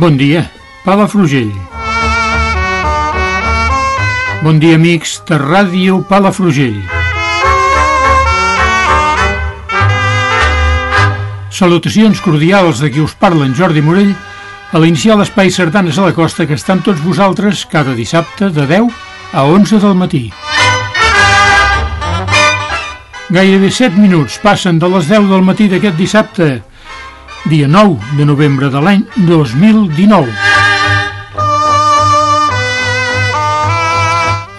Bon dia, Palafrugell. Bon dia, amics de Ràdio Palafrugell. Salutacions cordials de qui us parla en Jordi Morell a l'iniciar l'espai Sardanes a la Costa que estan tots vosaltres cada dissabte de 10 a 11 del matí. Gairebé 7 minuts passen de les 10 del matí d'aquest dissabte dia 9 de novembre de l'any 2019.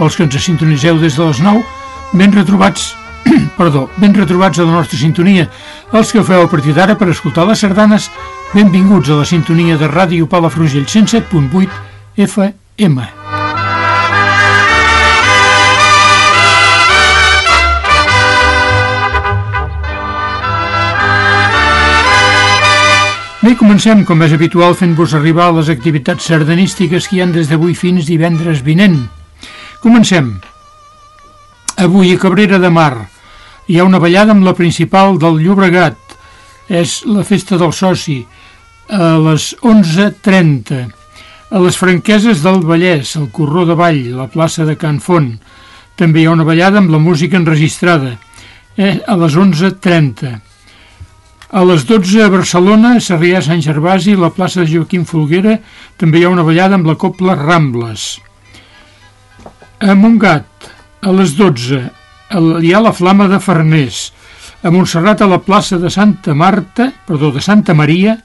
Els que ens sintoniseu des de les 9, ben retrobats, perdó, ben retrobats a la nostra sintonia. Els que feu a partir d'ara per escoltar les sardanes, benvinguts a la sintonia de Ràdio Palafrugell 107.8 FM. Bé, comencem, com és habitual, fent-vos arribar les activitats sardanístiques que hi han des d'avui fins divendres vinent. Comencem. Avui a Cabrera de Mar hi ha una ballada amb la principal del Llobregat. És la festa del soci, a les 11.30. A les franqueses del Vallès, el Corró de Vall, la plaça de Can Font. També hi ha una ballada amb la música enregistrada, eh, a les 11.30. A les 12 a Barcelona, Sarrià Sant Gervasi, la plaça de Joaquim Folguera, també hi ha una ballada amb la Copla Rambles. A Montgat, a les 12, hi ha la Flama de Farners. A Montserrat, a la plaça de Santa Marta, perdó, de Santa Maria,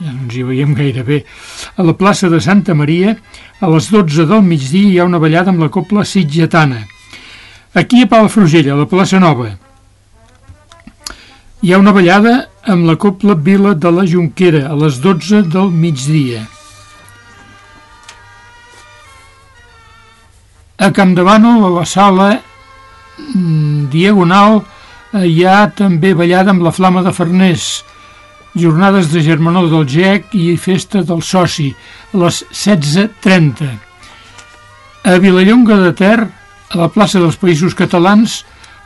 ja no ens hi veiem gaire bé, a la plaça de Santa Maria, a les 12 del migdia hi ha una ballada amb la Copla Sitgetana. Aquí a Palafrugell, a la plaça Nova, hi ha una ballada amb la Copla Vila de la Junquera a les 12 del migdia. A Campdevànol, a la sala mm, Diagonal, eh, hi ha també ballada amb la Flama de Farners, jornades de germanor del GEC i festa del soci, a les 16.30. A Vilallonga de Ter, a la plaça dels Països Catalans,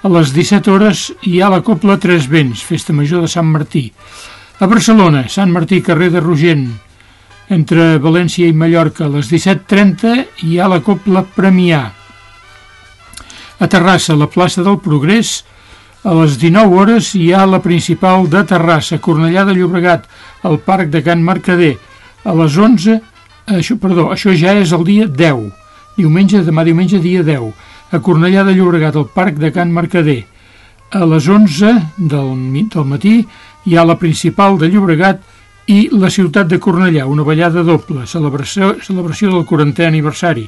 a les 17 hores hi ha la Copla Tres Vents, festa major de Sant Martí. A Barcelona, Sant Martí, carrer de Rogent, entre València i Mallorca, a les 17.30 hi ha la Copla Premià. A Terrassa, la plaça del Progrés, a les 19 hores hi ha la principal de Terrassa, Cornellà de Llobregat, al Parc de Can Mercader. A les 11, això, perdó, això ja és el dia 10, diumenge, demà diumenge, dia 10 a Cornellà de Llobregat, al Parc de Can Mercader. A les 11 del, del matí hi ha la principal de Llobregat i la ciutat de Cornellà, una ballada doble, celebració, celebració del 40è aniversari.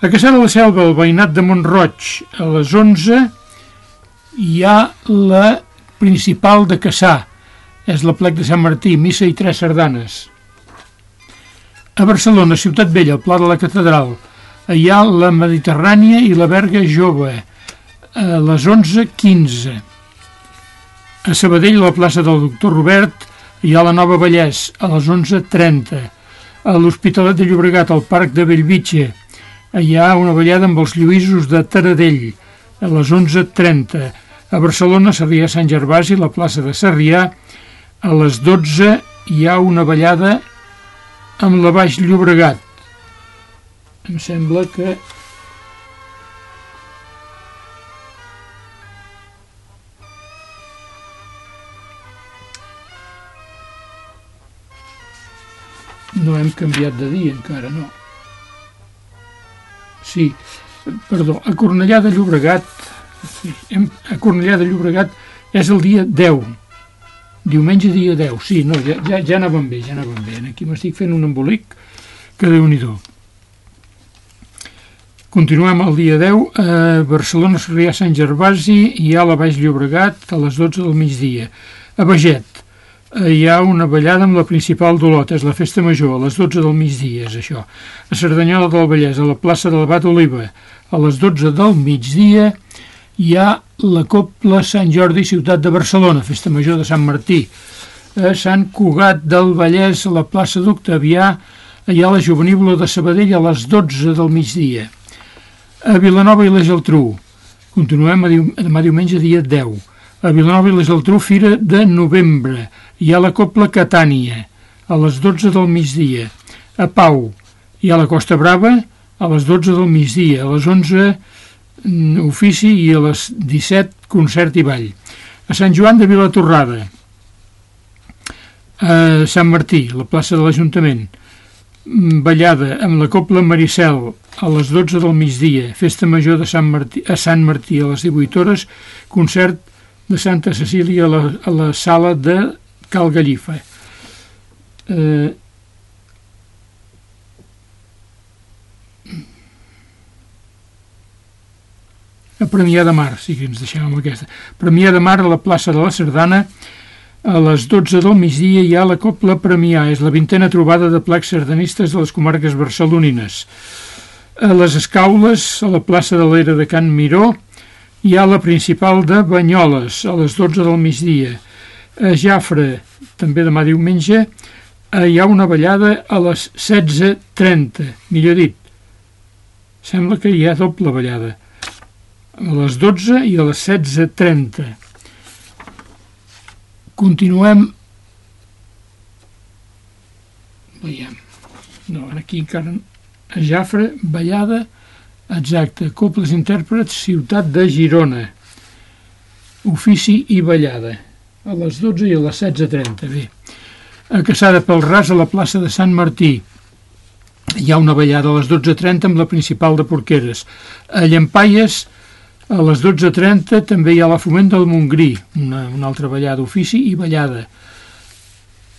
A Caçà de la Selva, el veïnat de Montroig, a les 11 hi ha la principal de Caçà, és la plec de Sant Martí, missa i tres sardanes. A Barcelona, Ciutat Vella, el Pla de la Catedral, hi ha la Mediterrània i la Berga Jove a les 11.15. A Sabadell, a la plaça del doctor Robert, hi ha la Nova Vallès a les 11.30. A l'Hospitalet de Llobregat, al Parc de Bellvitge, hi ha una ballada amb els Lluïsos de Taradell a les 11.30. A Barcelona, Sarrià Sant Gervasi, la plaça de Sarrià, a les 12 hi ha una ballada amb la Baix Llobregat em sembla que no hem canviat de dia encara, no. Sí, perdó, a Cornellà de Llobregat, sí, hem, a Cornellà de Llobregat és el dia 10, diumenge dia 10, sí, no, ja, ja, ja anàvem bé, ja anàvem bé, aquí m'estic fent un embolic que déu nhi Continuem el dia 10, a Barcelona, Sarrià, Sant Gervasi, hi ha la Baix Llobregat a les 12 del migdia. A Beget, Eh, hi ha una ballada amb la principal d'Olot, és la festa major, a les 12 del migdia, és això. A Cerdanyola del Vallès, a la plaça de l'Abat Oliva, a les 12 del migdia, hi ha la Copla Sant Jordi, ciutat de Barcelona, festa major de Sant Martí. A Sant Cugat del Vallès, a la plaça d'Octavià, hi ha la Juvenívola de Sabadell a les 12 del migdia. A Vilanova i la Geltrú, continuem a demà diumenge, dia 10. A Vilanova i la Geltrú, fira de novembre hi ha la Copla Catània, a les 12 del migdia. A Pau hi ha la Costa Brava, a les 12 del migdia. A les 11 mm, ofici i a les 17 concert i ball. A Sant Joan de Vilatorrada, a Sant Martí, la plaça de l'Ajuntament, ballada amb la Copla Maricel a les 12 del migdia, festa major de Sant Martí, a Sant Martí a les 18 hores, concert de Santa Cecília a la, a la sala de Cal Gallifa. Eh, a Premià de Mar, sí que ens deixem amb aquesta. Premià de Mar a la plaça de la Sardana, a les 12 del migdia hi ha la Copla Premià, és la vintena trobada de plecs sardanistes de les comarques barcelonines. A les Escaules, a la plaça de l'Era de Can Miró, hi ha la principal de Banyoles, a les 12 del migdia. A Jafre, també demà diumenge, eh, hi ha una ballada a les 16.30, millor dit. Sembla que hi ha doble ballada. A les 12 i a les 16.30. Continuem... Veiem. No, aquí encara... A Jafre, ballada, exacte, Coples Intèrprets, ciutat de Girona. Ofici i ballada a les 12 i a les 16.30. Bé, a Caçada pel Ras, a la plaça de Sant Martí, hi ha una ballada a les 12.30 amb la principal de Porqueres. A Llampaies, a les 12.30 també hi ha la Foment del Montgrí, una, una altra ballada, ofici i ballada.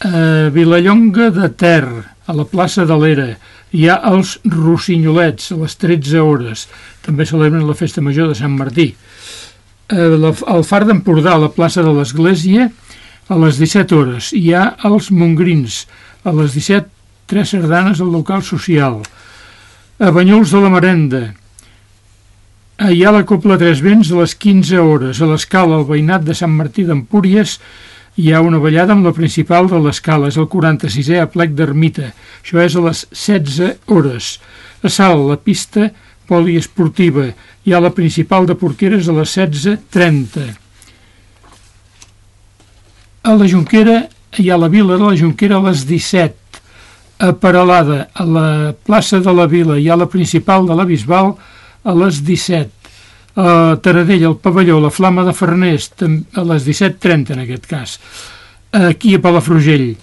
A Vilallonga de Ter, a la plaça de l'Era, hi ha els Rossinyolets, a les 13 hores. També celebren la festa major de Sant Martí al Far d'Empordà, a la plaça de l'Església, a les 17 hores. Hi ha els Mongrins, a les 17, tres sardanes al local social. A Banyuls de la Marenda, hi ha la Copla Tres Vents a les 15 hores. A l'escala, al veïnat de Sant Martí d'Empúries, hi ha una ballada amb la principal de l'escala, és el 46è a plec d'Ermita. Això és a les 16 hores. A Sal, la pista poliesportiva, hi ha la principal de Porqueres a les 16.30. A la Junquera hi ha la Vila de la Junquera a les 17. A Paralada, a la plaça de la Vila, hi ha la principal de la Bisbal a les 17. A Taradell, al pavelló, la Flama de Farners, a les 17.30 en aquest cas. Aquí a Palafrugell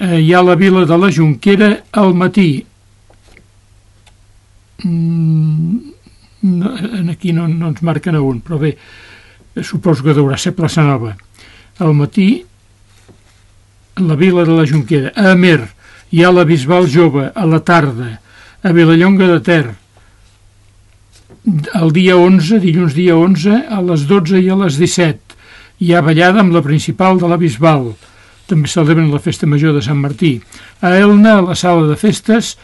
hi ha la Vila de la Junquera al matí. Mm, no, aquí no, no ens marquen a un, però bé, suposo que deurà ser plaça Nova. Al matí, la vila de la Junquera. A Amer, hi ha la Bisbal Jove, a la tarda. A Vilallonga de Ter, el dia 11, dilluns dia 11, a les 12 i a les 17. Hi ha ballada amb la principal de la Bisbal. També celebren la festa major de Sant Martí. A Elna, a la sala de festes,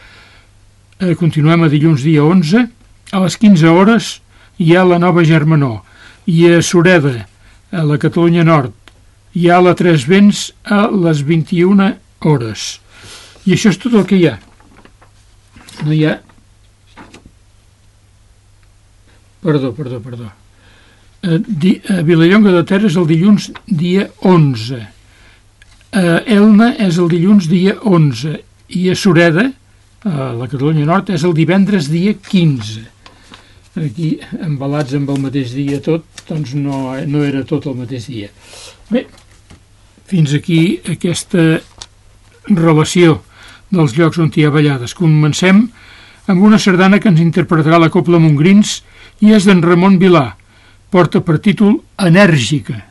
eh, continuem a dilluns dia 11, a les 15 hores hi ha la nova Germanó i a Sureda, a la Catalunya Nord, hi ha la Tres Vents a les 21 hores. I això és tot el que hi ha. No hi ha... Perdó, perdó, perdó. A, di, a Vilallonga de Ter és el dilluns dia 11. A Elna és el dilluns dia 11. I a Sureda, a la Catalunya Nord, és el divendres dia 15 aquí embalats amb el mateix dia tot, doncs no, no era tot el mateix dia. Bé, fins aquí aquesta relació dels llocs on hi ha ballades. Comencem amb una sardana que ens interpretarà la Copla Montgrins i és d'en Ramon Vilà. Porta per títol Enèrgica.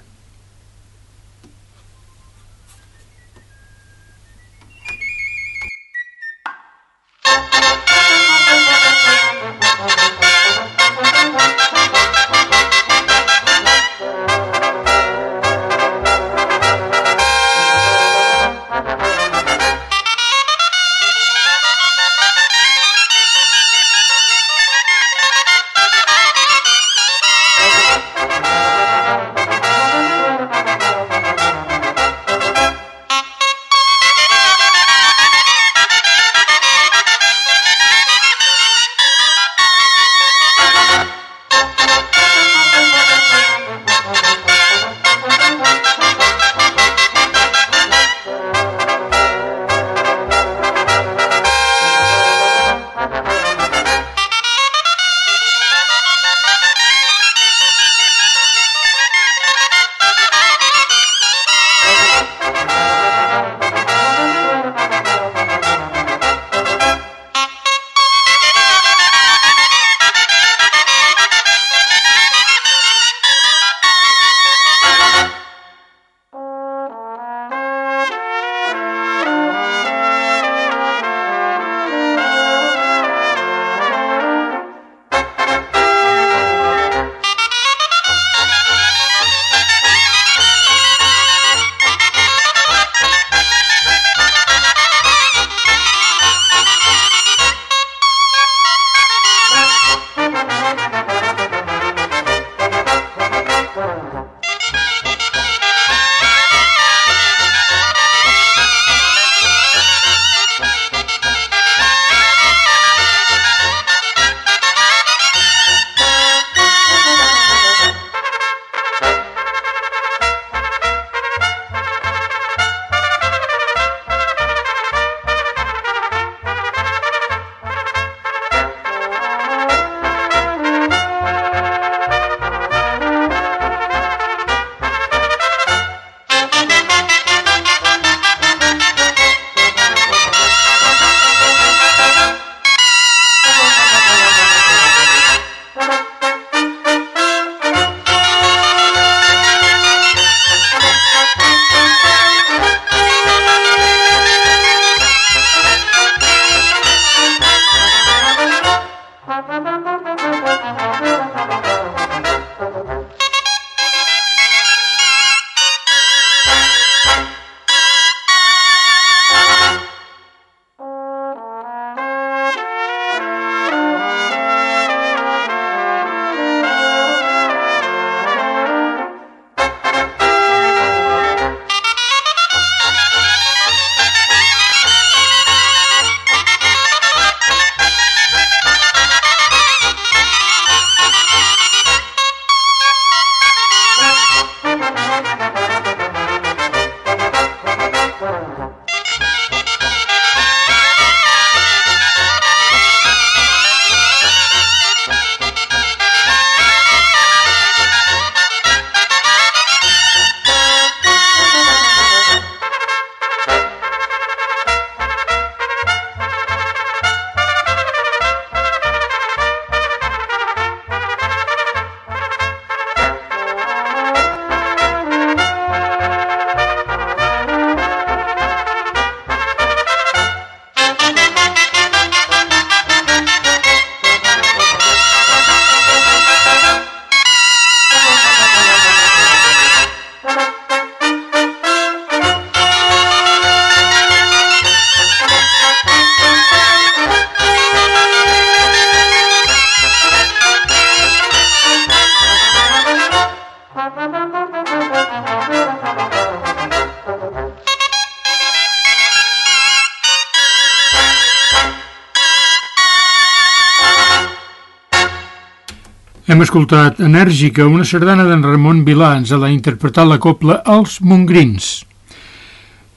Escoltat Enèrgica, una sardana d'en Ramon Vilà, ens l'ha interpretat la copla Els Mongrins.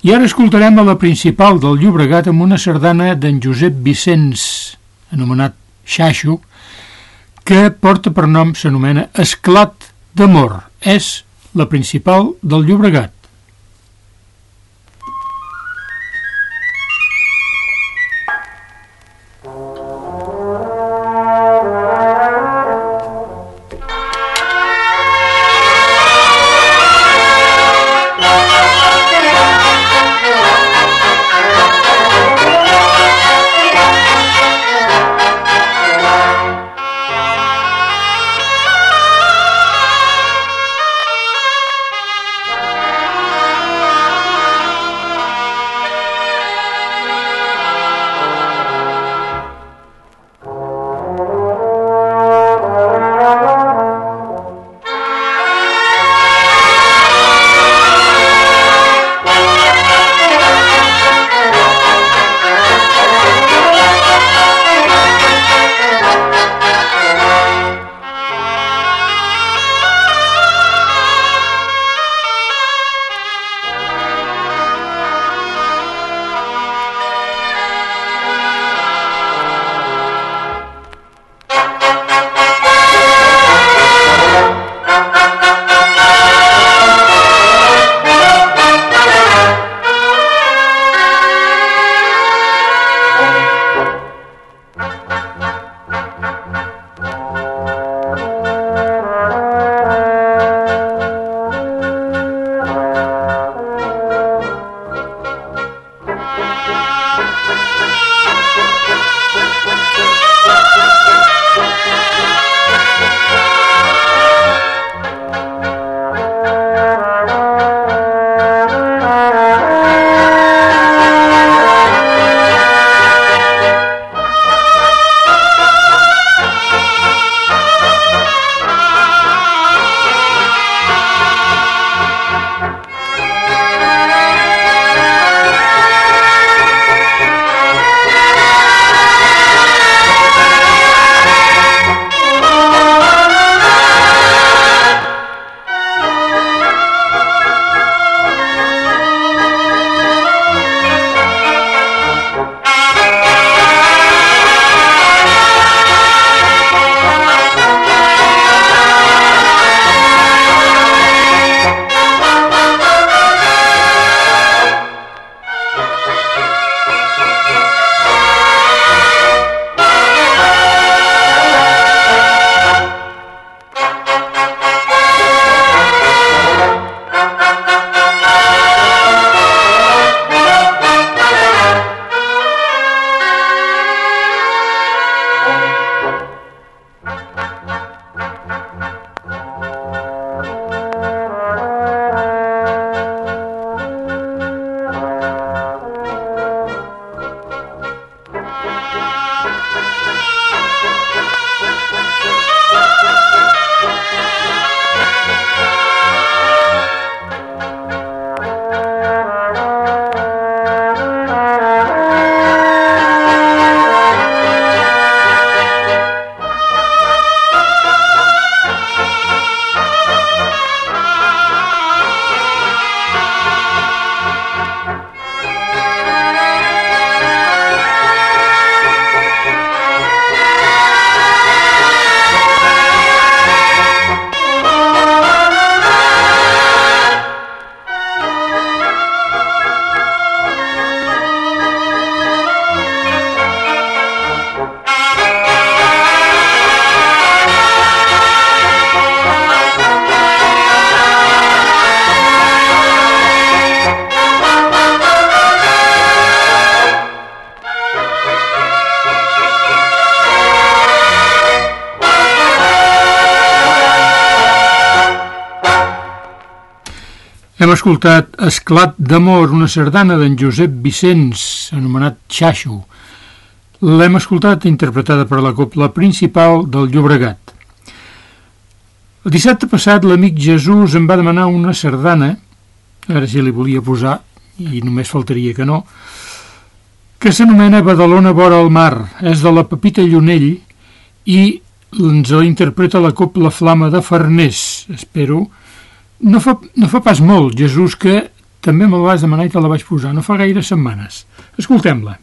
I ara escoltarem a la principal del Llobregat amb una sardana d'en Josep Vicenç, anomenat Xaixo, que porta per nom, s'anomena Esclat d'Amor. És la principal del Llobregat. Hem escoltat Esclat d'amor, una sardana d'en Josep Vicenç, anomenat Xaixo. L'hem escoltat interpretada per la copla principal del Llobregat. El dissabte passat l'amic Jesús em va demanar una sardana, ara si li volia posar, i només faltaria que no, que s'anomena Badalona vora el mar, és de la Pepita Llunell i ens la interpreta la copla Flama de Farners. Espero no fa, no fa pas molt, Jesús, que també me'l vas demanar i te la vaig posar, no fa gaire setmanes. Escoltem-la.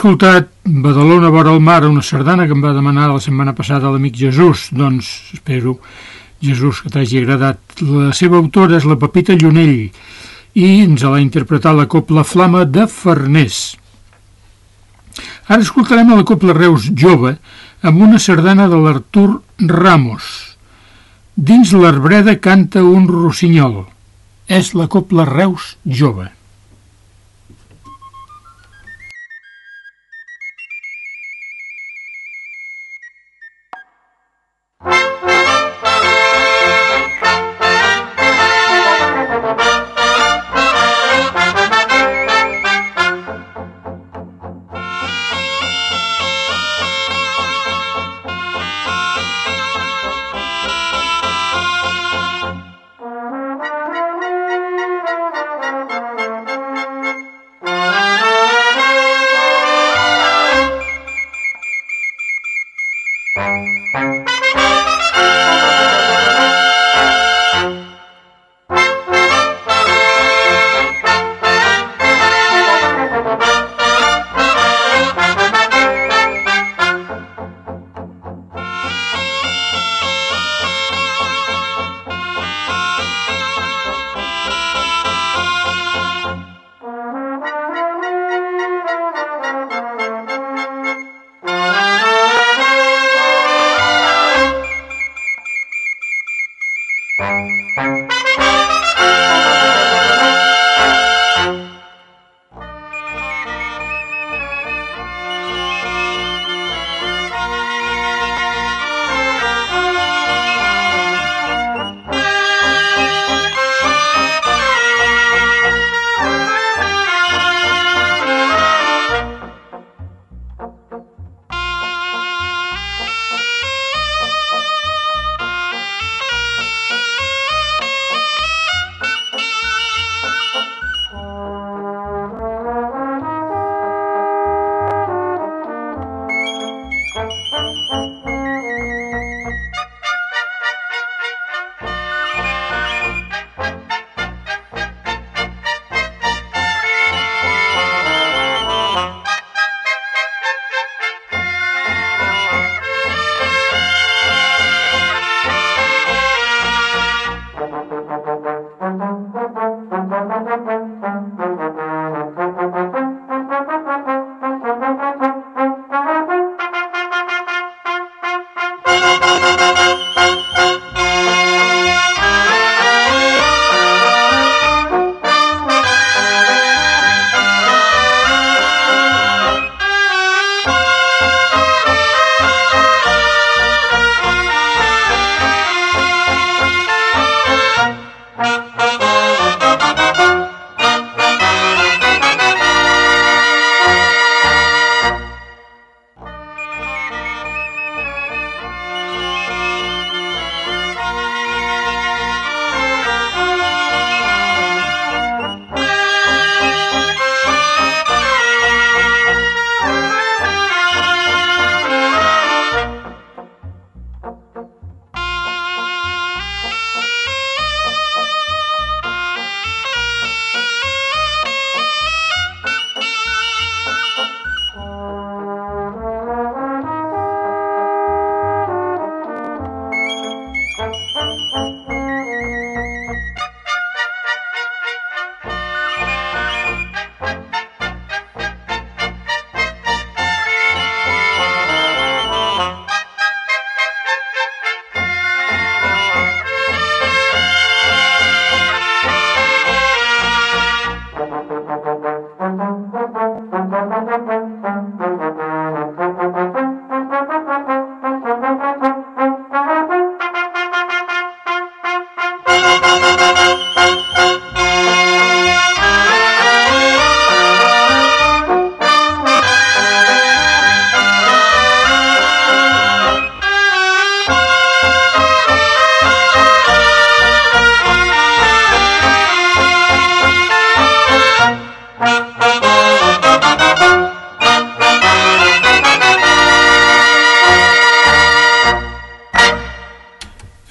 Escoltat Badalona vora el mar, una sardana que em va demanar la setmana passada l'amic Jesús. Doncs espero, Jesús, que t'hagi agradat. La seva autora és la Pepita Llunell i ens l'ha interpretat la Copla Flama de Farners. Ara escoltarem la Copla Reus Jove amb una sardana de l'Artur Ramos. Dins l'arbreda canta un rossinyol. és la Copla Reus Jove.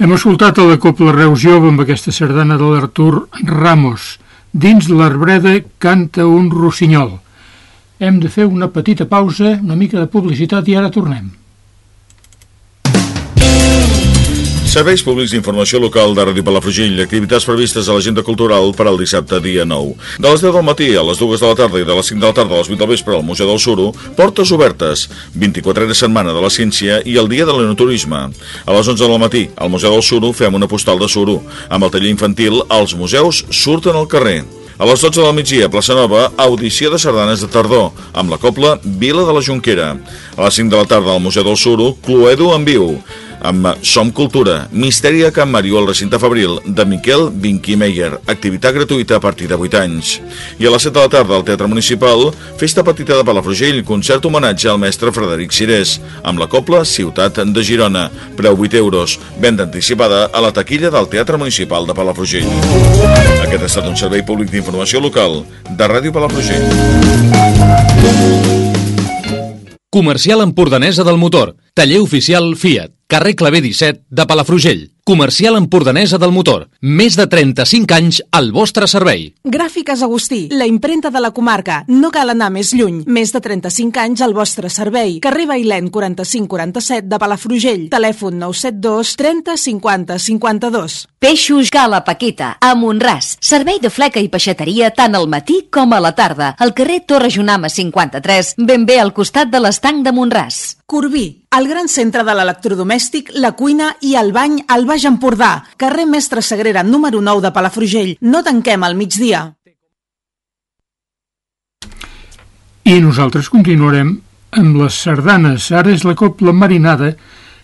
Hem escoltat a la Copla Reus Jove amb aquesta sardana de l'Artur Ramos. Dins l'arbreda canta un rossinyol. Hem de fer una petita pausa, una mica de publicitat i ara tornem. Serveis públics d'informació local de Ràdio Palafrugell, activitats previstes a l'agenda cultural per al dissabte dia 9. De les 10 del matí a les 2 de la tarda i de les 5 de la tarda a les 8 del vespre al Museu del Suro, portes obertes, 24 de setmana de la ciència i el dia de l'enoturisme. A les 11 del matí, al Museu del Suro fem una postal de Suro. Amb el taller infantil, els museus surten al carrer. A les 12 del migdia, a Plaça Nova, audició de sardanes de tardor, amb la copla Vila de la Jonquera. A les 5 de la tarda al Museu del Suro, Cluedo en viu amb Som Cultura, Misteri a Can Mario al recinte Fabril, de Miquel Vinquimeyer, activitat gratuïta a partir de 8 anys. I a les 7 de la tarda al Teatre Municipal, Festa Petita de Palafrugell, concert homenatge al mestre Frederic Cirés, amb la copla Ciutat de Girona, preu 8 euros, venda anticipada a la taquilla del Teatre Municipal de Palafrugell. Aquest ha estat un servei públic d'informació local de Ràdio Palafrugell. Comercial Empordanesa del Motor, taller oficial Fiat, carrer Clavé 17 de Palafrugell. Comercial Empordanesa del Motor. Més de 35 anys al vostre servei. Gràfiques Agustí, la imprenta de la comarca. No cal anar més lluny. Més de 35 anys al vostre servei. Carrer Bailèn 4547 de Palafrugell. Telèfon 972 30 50 52. Peixos Gala Paqueta, a Montràs. Servei de fleca i peixateria tant al matí com a la tarda. Al carrer Torre Junama 53, ben bé al costat de l'estanc de Montràs. Corbí, el gran centre de l'electrodomèstic, la cuina i el bany al Baix Empordà. Carrer Mestre Sagrera, número 9 de Palafrugell. No tanquem al migdia. I nosaltres continuarem amb les sardanes. Ara és la Copla Marinada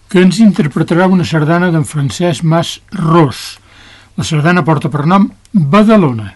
que ens interpretarà una sardana d'en Francesc Mas Ros. La sardana porta per nom Badalona.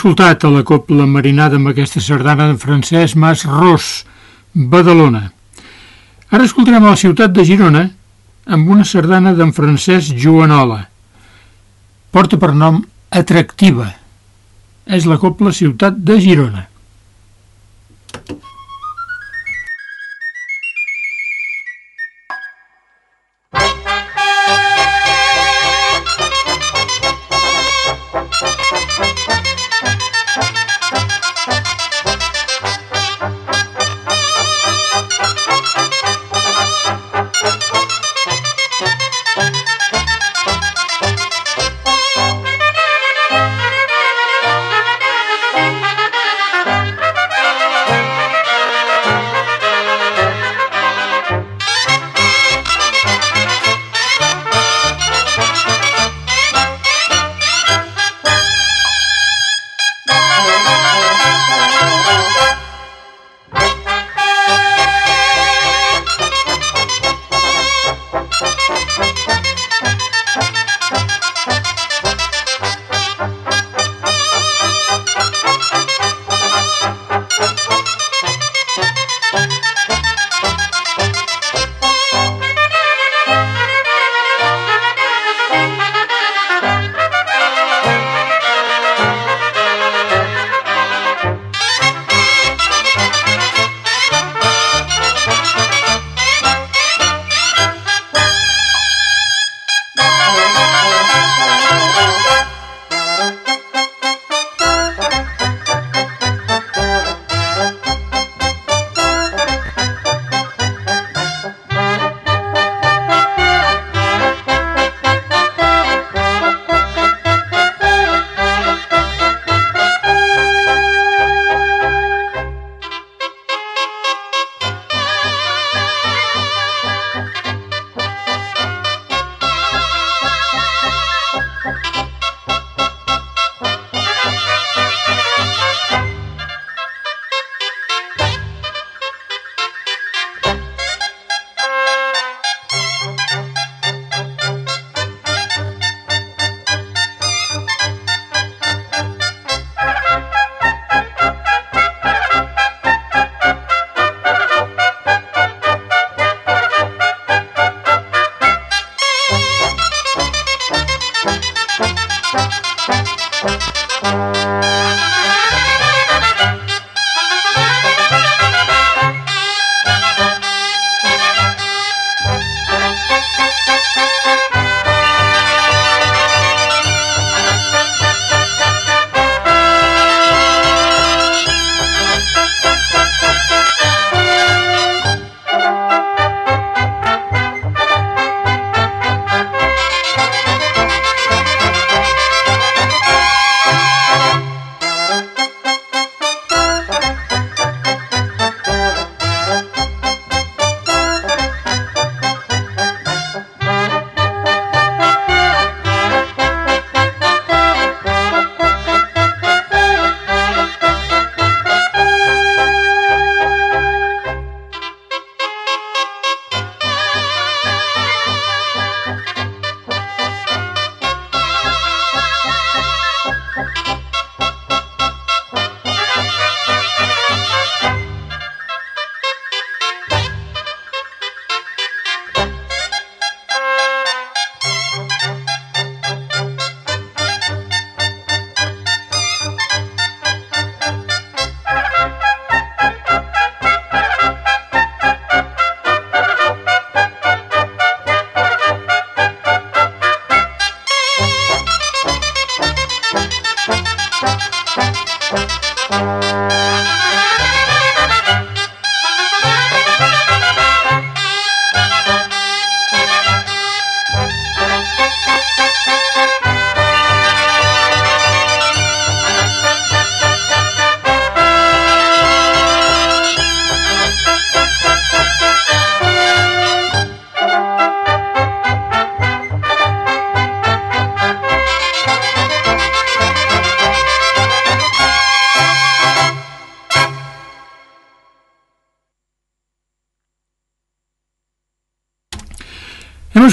Escoltat a la Copla Marinada amb aquesta sardana de Francesc Mas Ros, Badalona. Ara escoltarem a la ciutat de Girona amb una sardana d'en Francesc Joanola. Porta per nom Atractiva. És la Copla Ciutat de Girona.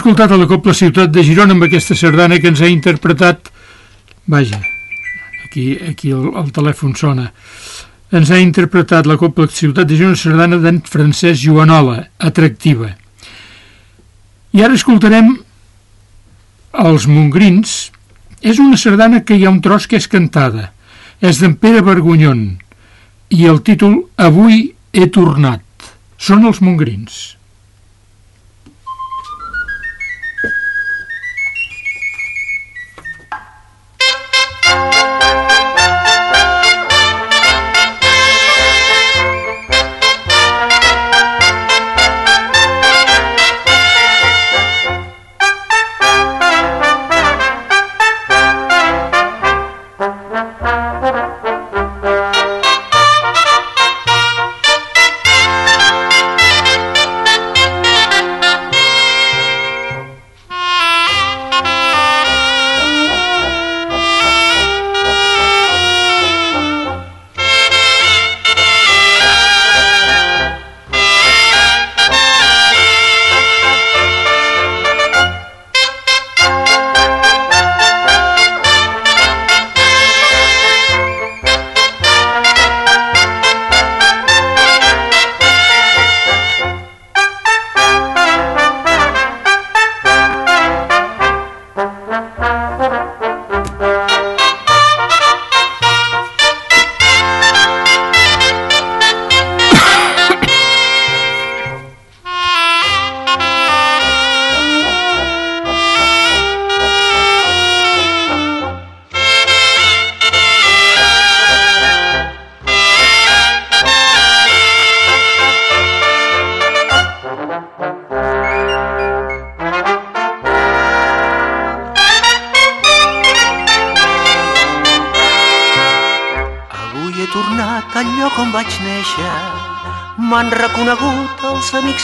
Escoltat a la Copla Ciutat de Girona amb aquesta sardana que ens ha interpretat... Vaja, aquí, aquí el, el telèfon sona. Ens ha interpretat la Copla Ciutat de Girona sardana d'en Francesc Joanola, atractiva. I ara escoltarem Els Mongrins. És una sardana que hi ha un tros que és cantada. És d'en Pere Vergonyon i el títol Avui he tornat. Són els Mongrins.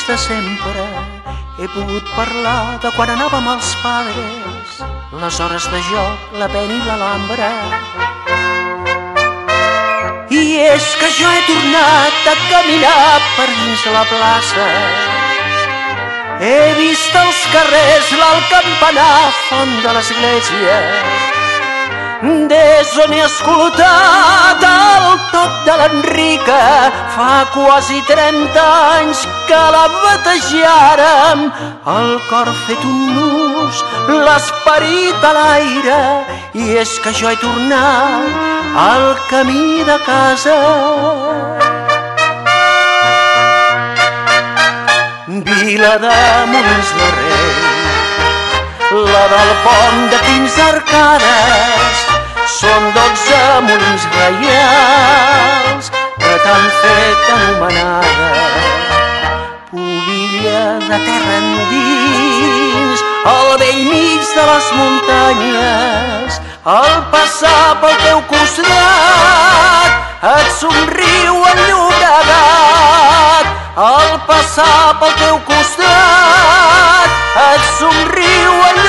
Els de sempre. He pogut parlar de quan anàvem als padres, les hores de joc, la pena i l'alambra. I és que jo he tornat a caminar per dins la plaça. He vist els carrers, l'alt campanar, font de l'església des on he escoltat el toc de l'Enrica fa quasi 30 anys que la batejàrem. El cor fet un nus l'esperit a l'aire. I és que jo he tornat al camí de casa. Vila de Molins de Rei la del pont de quins arcades. Són dotze molins reials que t'han fet anomenada. Pobilla de terra endins, al vell mig de les muntanyes, al passar pel teu costat, et somriu el. Al passar pel teu costat, et somriu el.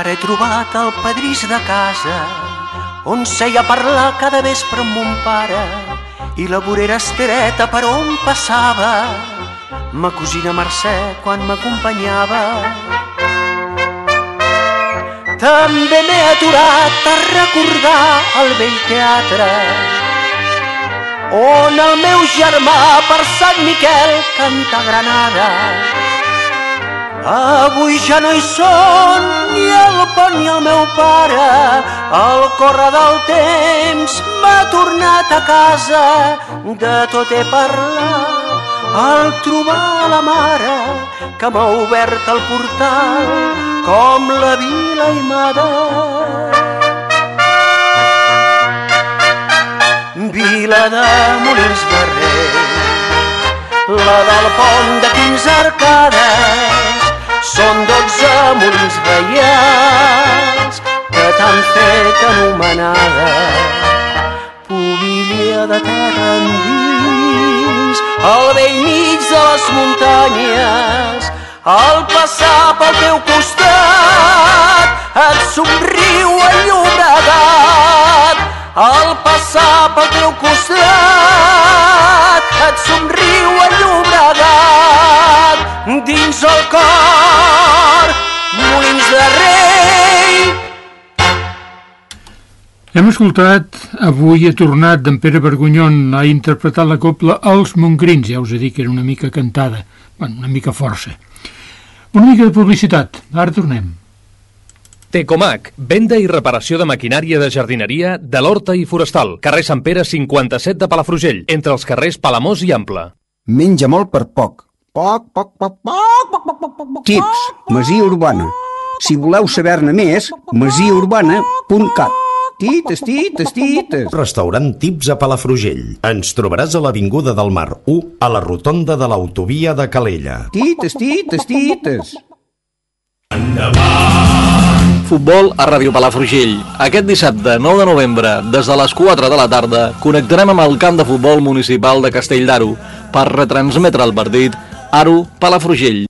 Encara he trobat el pedrís de casa on seia parlar cada vespre amb mon pare i la vorera estreta per on passava ma cosina Mercè quan m'acompanyava. També m'he aturat a recordar el vell teatre on el meu germà per Sant Miquel canta Granada. Avui ja no hi són ni el pont ni el meu pare, el córrer del temps m'ha tornat a casa, de tot he parlat al trobar la mare que m'ha obert el portal com la vila i mare. Vila de Molins de Rei, la del pont de quins arcades, són dotze molins reials que t'han fet anomenada. Pobilla de terra endins, al vell mig de les muntanyes, al passar pel teu costat et somriu enllobragat al passar pel teu costat et somriu enllobragat dins el cor molins de rei Hem escoltat, avui he tornat d'en Pere Vergonyon a interpretar la copla Els Montgrins, ja us he dit que era una mica cantada, bueno, una mica força. Una mica de publicitat, ara tornem. Tecomac, venda i reparació de maquinària de jardineria de l'Horta i Forestal, carrer Sant Pere 57 de Palafrugell, entre els carrers Palamós i Ample. Menja molt per poc. Poc, poc, poc, poc, poc, poc, poc, poc. Tips, Masia Urbana. Si voleu saber-ne més, masiaurbana.cat. Tites, tites, tites. Restaurant Tips a Palafrugell. Ens trobaràs a l'Avinguda del Mar 1, a la rotonda de l'autovia de Calella. Tites, tites, tites. Futbol a Ràdio Palafrugell. Aquest dissabte, 9 de novembre, des de les 4 de la tarda, connectarem amb el camp de futbol municipal de Castell d'Aro per retransmetre el partit Aro Palafrugell.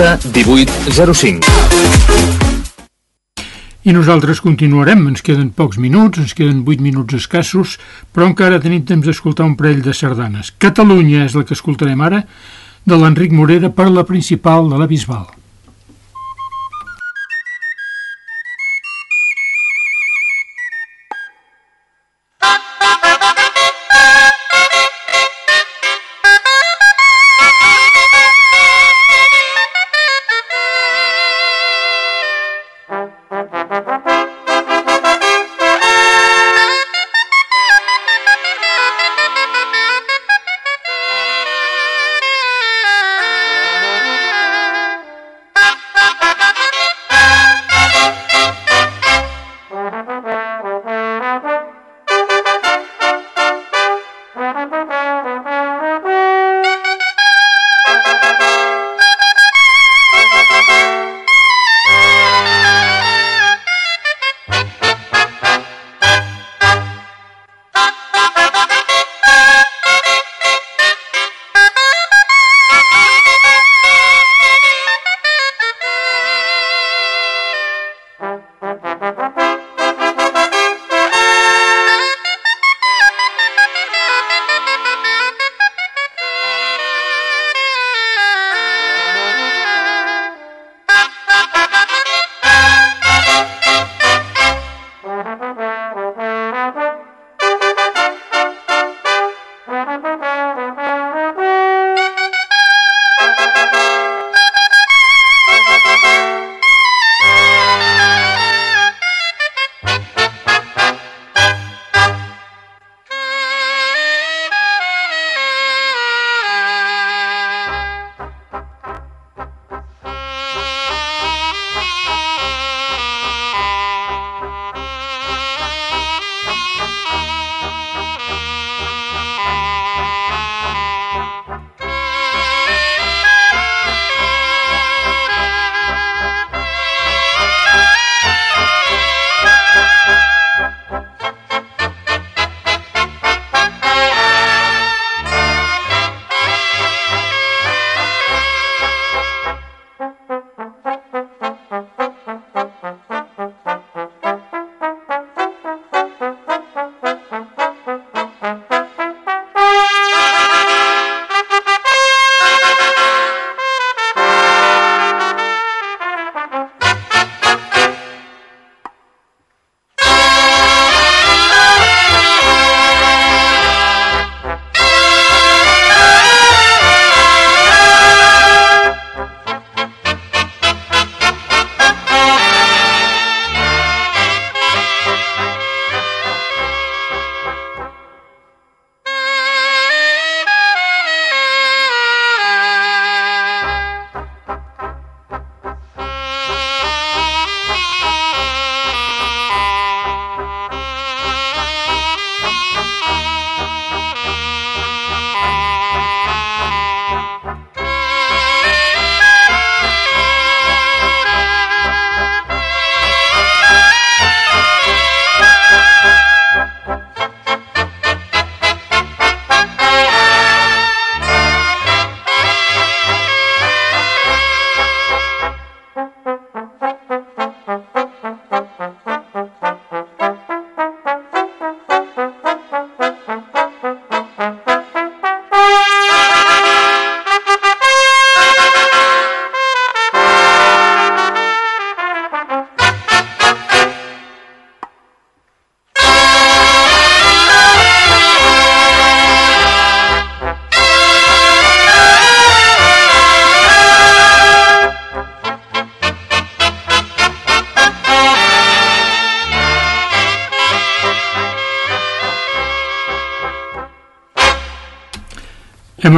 18 05. I nosaltres continuarem, ens queden pocs minuts, ens queden 8 minuts escassos, però encara tenim temps d'escoltar un parell de sardanes. Catalunya és la que escoltarem ara, de l'Enric Morera per la principal de la Bisbal.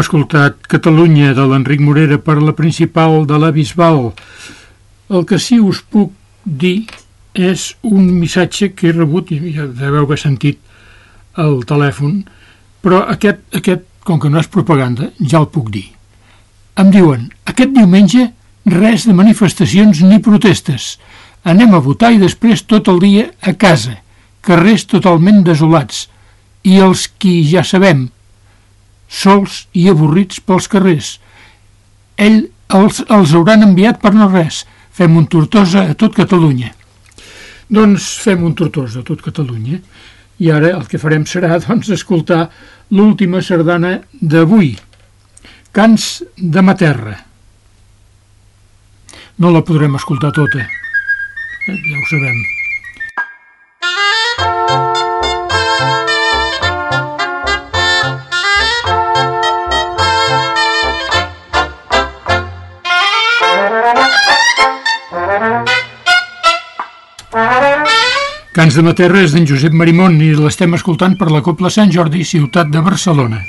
Escoltat Catalunya de l'Enric Morera per la principal de la Bisbal. El que sí us puc dir és un missatge que he rebut, i ja deveu haver sentit el telèfon, però aquest, aquest, com que no és propaganda, ja el puc dir. Em diuen, aquest diumenge res de manifestacions ni protestes. Anem a votar i després tot el dia a casa, carrers totalment desolats. I els qui ja sabem, sols i avorrits pels carrers. Ell els, els hauran enviat per no res. Fem un Tortosa a tot Catalunya. Doncs fem un Tortosa a tot Catalunya. I ara el que farem serà doncs, escoltar l'última sardana d'avui, Cants de Materra. No la podrem escoltar tota, eh, ja ho sabem. Cants de Materra és d'en Josep Marimón i l'estem escoltant per la Copla Sant Jordi, ciutat de Barcelona.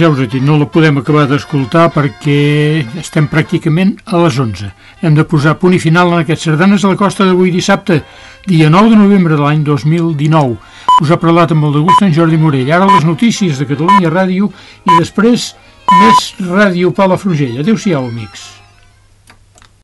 Ja us he dit, no la podem acabar d'escoltar perquè estem pràcticament a les 11. Hem de posar punt i final en aquests sardanes a la costa d'avui dissabte, dia 9 de novembre de l'any 2019. Us ha parlat amb el de gust en Jordi Morell. Ara les notícies de Catalunya Ràdio i després més Ràdio Palafrugell. Adéu-siau, amics.